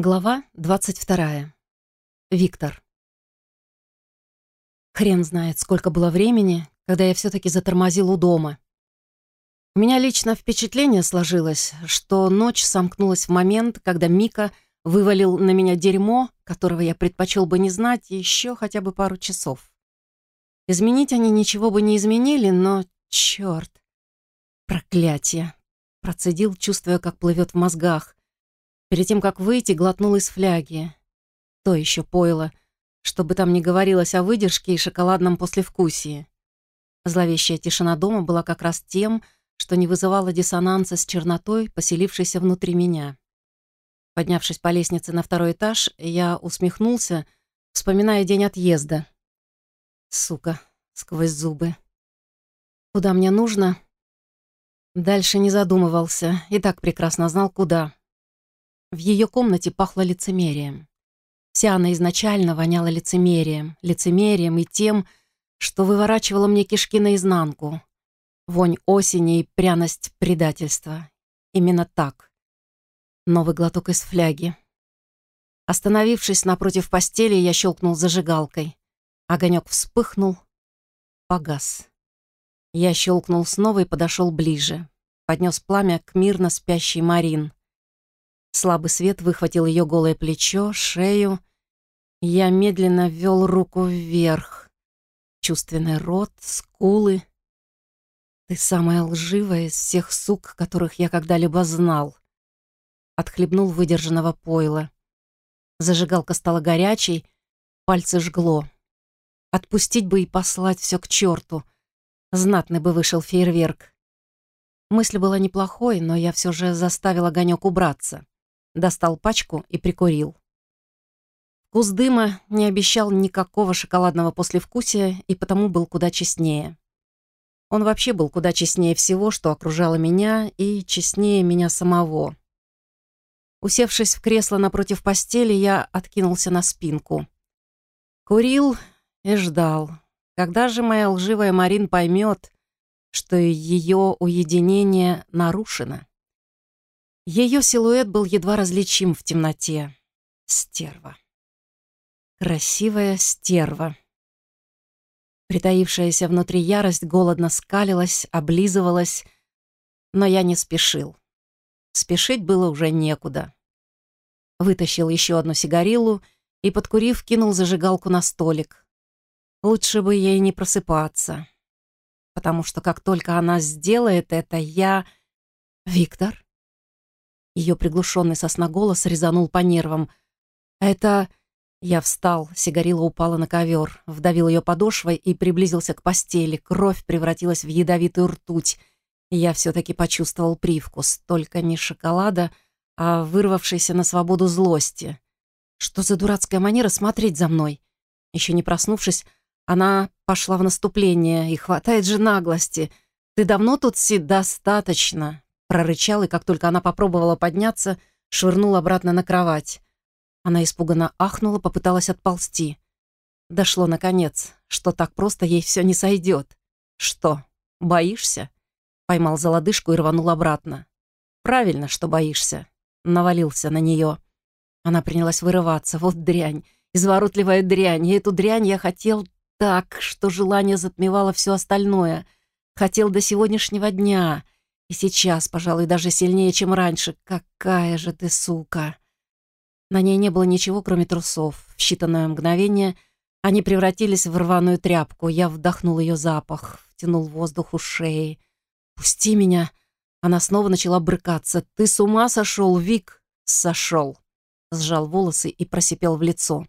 Глава 22. Виктор. Хрен знает, сколько было времени, когда я все-таки затормозил у дома. У меня лично впечатление сложилось, что ночь сомкнулась в момент, когда Мика вывалил на меня дерьмо, которого я предпочел бы не знать еще хотя бы пару часов. Изменить они ничего бы не изменили, но черт, проклятие. Процедил, чувствуя, как плывет в мозгах. Перед тем, как выйти, глотнул из фляги. То еще пойло, чтобы там не говорилось о выдержке и шоколадном послевкусии. Зловещая тишина дома была как раз тем, что не вызывало диссонанса с чернотой, поселившейся внутри меня. Поднявшись по лестнице на второй этаж, я усмехнулся, вспоминая день отъезда. Сука, сквозь зубы. Куда мне нужно? Дальше не задумывался, и так прекрасно знал, куда. В ее комнате пахло лицемерием. Вся она изначально воняла лицемерием, лицемерием и тем, что выворачивало мне кишки наизнанку. Вонь осени и пряность предательства. Именно так. Новый глоток из фляги. Остановившись напротив постели, я щелкнул зажигалкой. Огонек вспыхнул, погас. Я щелкнул снова и подошел ближе. Поднес пламя к мирно спящей Марин. Слабый свет выхватил ее голое плечо, шею. Я медленно ввел руку вверх. Чувственный рот, скулы. Ты самая лживая из всех сук, которых я когда-либо знал. Отхлебнул выдержанного пойла. Зажигалка стала горячей, пальцы жгло. Отпустить бы и послать все к черту. Знатный бы вышел фейерверк. Мысль была неплохой, но я все же заставил огонек убраться достал пачку и прикурил. Вкус дыма не обещал никакого шоколадного послевкусия и потому был куда честнее. Он вообще был куда честнее всего, что окружало меня, и честнее меня самого. Усевшись в кресло напротив постели, я откинулся на спинку. Курил и ждал. Когда же моя лживая Марин поймет, что ее уединение нарушено? Ее силуэт был едва различим в темноте. Стерва. Красивая стерва. Притаившаяся внутри ярость голодно скалилась, облизывалась, но я не спешил. Спешить было уже некуда. Вытащил еще одну сигарилу и, подкурив, кинул зажигалку на столик. Лучше бы ей не просыпаться, потому что как только она сделает это, я... Виктор? Ее приглушенный сосноголос резанул по нервам. «Это...» Я встал, сигарила упала на ковер, вдавил ее подошвой и приблизился к постели. Кровь превратилась в ядовитую ртуть. Я все-таки почувствовал привкус. Только не шоколада, а вырвавшейся на свободу злости. Что за дурацкая манера смотреть за мной? Еще не проснувшись, она пошла в наступление, и хватает же наглости. «Ты давно тут си достаточно?» Прорычал, и как только она попробовала подняться, швырнул обратно на кровать. Она испуганно ахнула, попыталась отползти. Дошло наконец, что так просто ей все не сойдет. «Что, боишься?» Поймал за лодыжку и рванул обратно. «Правильно, что боишься». Навалился на нее. Она принялась вырываться. Вот дрянь, изворотливая дрянь. И эту дрянь я хотел так, что желание затмевало все остальное. Хотел до сегодняшнего дня — и сейчас, пожалуй, даже сильнее, чем раньше. Какая же ты сука! На ней не было ничего, кроме трусов. В считанное мгновение они превратились в рваную тряпку. Я вдохнул ее запах, втянул воздух у шеи. «Пусти меня!» Она снова начала брыкаться. «Ты с ума сошел, Вик?» «Сошел!» Сжал волосы и просипел в лицо.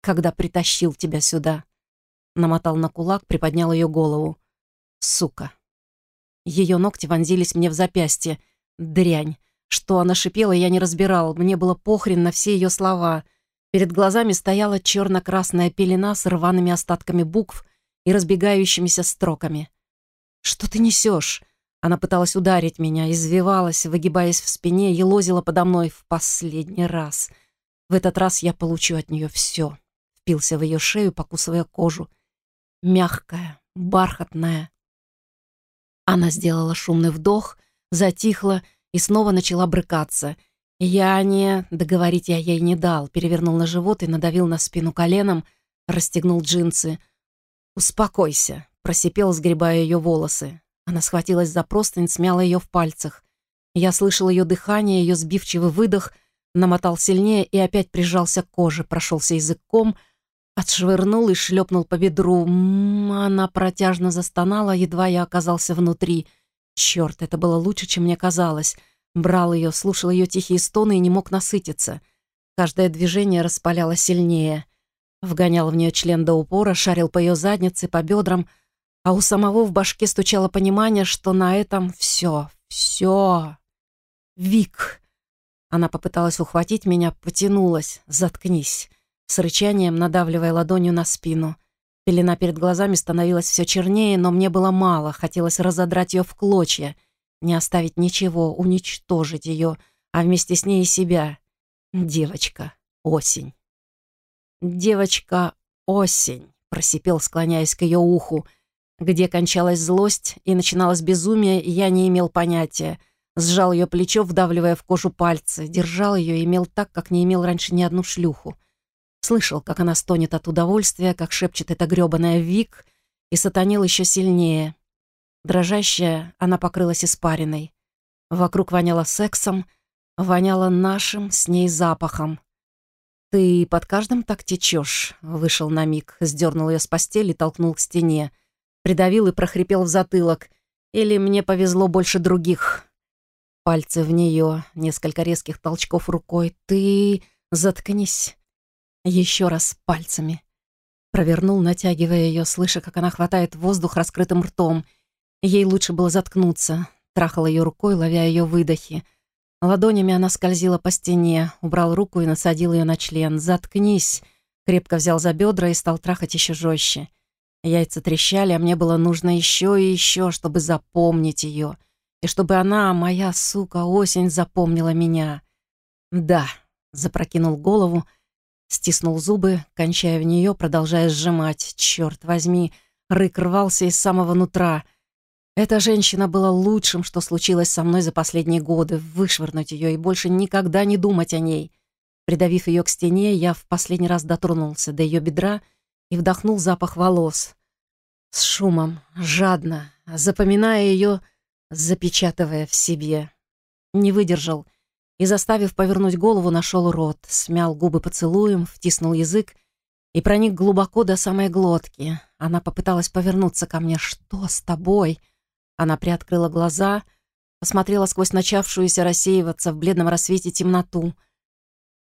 «Когда притащил тебя сюда?» Намотал на кулак, приподнял ее голову. «Сука!» Ее ногти вонзились мне в запястье. Дрянь. Что она шипела, я не разбирал. Мне было похрен на все ее слова. Перед глазами стояла черно-красная пелена с рваными остатками букв и разбегающимися строками. «Что ты несешь?» Она пыталась ударить меня, извивалась, выгибаясь в спине, елозила подо мной в последний раз. В этот раз я получу от нее все. Впился в ее шею, покусывая кожу. Мягкая, бархатная, она сделала шумный вдох, затихла и снова начала брыкаться. Я не... Договорить я ей не дал. Перевернул на живот и надавил на спину коленом, расстегнул джинсы. «Успокойся», — просипел, сгребая ее волосы. Она схватилась за простынь, смяла ее в пальцах. Я слышал ее дыхание, ее сбивчивый выдох, намотал сильнее и опять прижался к коже, прошелся языком, отшвырнул и шлепнул по бедру. М -м, она протяжно застонала, едва я оказался внутри. Черт, это было лучше, чем мне казалось. Брал ее, слушал ее тихие стоны и не мог насытиться. Каждое движение распаляло сильнее. Вгонял в нее член до упора, шарил по ее заднице, по бедрам, а у самого в башке стучало понимание, что на этом все, все. Вик. Она попыталась ухватить меня, потянулась. Заткнись. С рычанием, надавливая ладонью на спину. Пелена перед глазами становилась все чернее, но мне было мало. Хотелось разодрать ее в клочья. Не оставить ничего, уничтожить ее, а вместе с ней и себя. Девочка. Осень. Девочка. Осень. Просипел, склоняясь к ее уху. Где кончалась злость и начиналось безумие, я не имел понятия. Сжал ее плечо, вдавливая в кожу пальцы. Держал ее и имел так, как не имел раньше ни одну шлюху. Слышал, как она стонет от удовольствия, как шепчет эта грёбаная Вик, и сатанил еще сильнее. Дрожащая, она покрылась испариной. Вокруг воняло сексом, воняло нашим с ней запахом. «Ты под каждым так течешь», — вышел на миг, сдернул ее с постели, толкнул к стене — придавил и прохрипел в затылок. Или мне повезло больше других. Пальцы в нее, несколько резких толчков рукой. «Ты... заткнись!» Еще раз пальцами. Провернул, натягивая ее, слыша, как она хватает воздух раскрытым ртом. Ей лучше было заткнуться. Трахал ее рукой, ловя ее выдохи. Ладонями она скользила по стене, убрал руку и насадил ее на член. «Заткнись!» Крепко взял за бедра и стал трахать еще жестче. Яйца трещали, а мне было нужно еще и еще, чтобы запомнить ее. И чтобы она, моя сука, осень, запомнила меня. Да, запрокинул голову, стиснул зубы, кончая в нее, продолжая сжимать. Черт возьми, рык рвался из самого нутра. Эта женщина была лучшим, что случилось со мной за последние годы. Вышвырнуть ее и больше никогда не думать о ней. Придавив ее к стене, я в последний раз дотронулся до ее бедра — и вдохнул запах волос. С шумом, жадно, запоминая ее, запечатывая в себе. Не выдержал и, заставив повернуть голову, нашел рот, смял губы поцелуем, втиснул язык и проник глубоко до самой глотки. Она попыталась повернуться ко мне. «Что с тобой?» Она приоткрыла глаза, посмотрела сквозь начавшуюся рассеиваться в бледном рассвете темноту.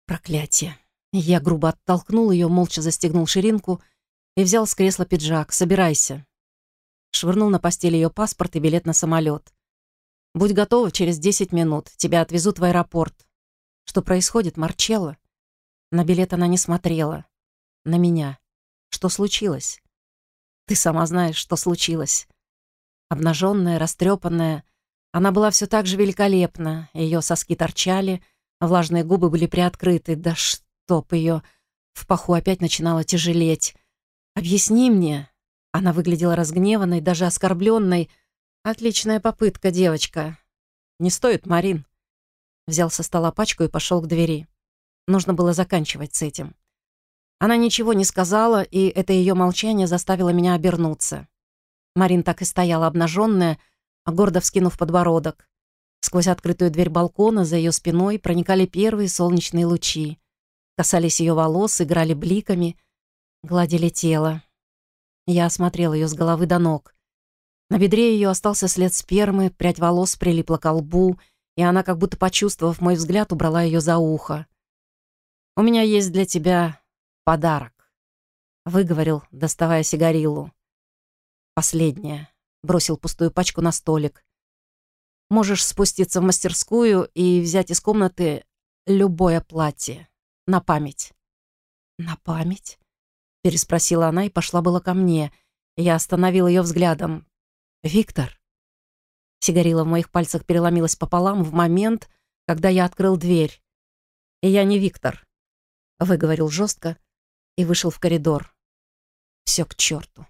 Проклятие. Я грубо оттолкнул ее, молча застегнул ширинку и взял с кресла пиджак. «Собирайся». Швырнул на постель ее паспорт и билет на самолет. «Будь готова через 10 минут. Тебя отвезут в аэропорт». «Что происходит, Марчелло?» На билет она не смотрела. На меня. Что случилось? Ты сама знаешь, что случилось. Обнаженная, растрепанная, она была все так же великолепна. Ее соски торчали, влажные губы были приоткрыты. Да что? Топ ее в паху опять начинало тяжелеть. «Объясни мне». Она выглядела разгневанной, даже оскорбленной. «Отличная попытка, девочка». «Не стоит, Марин». Взял со стола пачку и пошел к двери. Нужно было заканчивать с этим. Она ничего не сказала, и это ее молчание заставило меня обернуться. Марин так и стояла обнаженная, гордо вскинув подбородок. Сквозь открытую дверь балкона за ее спиной проникали первые солнечные лучи касались ее волос, играли бликами, гладили тело. Я осмотрел ее с головы до ног. На бедре ее остался след спермы, прядь волос прилипла к лбу, и она, как будто почувствовав мой взгляд, убрала ее за ухо. «У меня есть для тебя подарок», — выговорил, доставая сигарилу. «Последняя», — бросил пустую пачку на столик. «Можешь спуститься в мастерскую и взять из комнаты любое платье». На память». «На память?» — переспросила она и пошла было ко мне. Я остановил ее взглядом. «Виктор?» Сигарила в моих пальцах переломилась пополам в момент, когда я открыл дверь. «И я не Виктор», — выговорил жестко и вышел в коридор. Все к черту.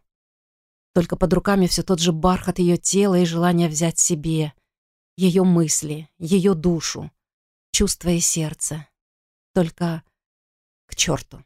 Только под руками все тот же бархат ее тела и желание взять себе, ее мысли, ее душу. чувства и сердце. Только к черту.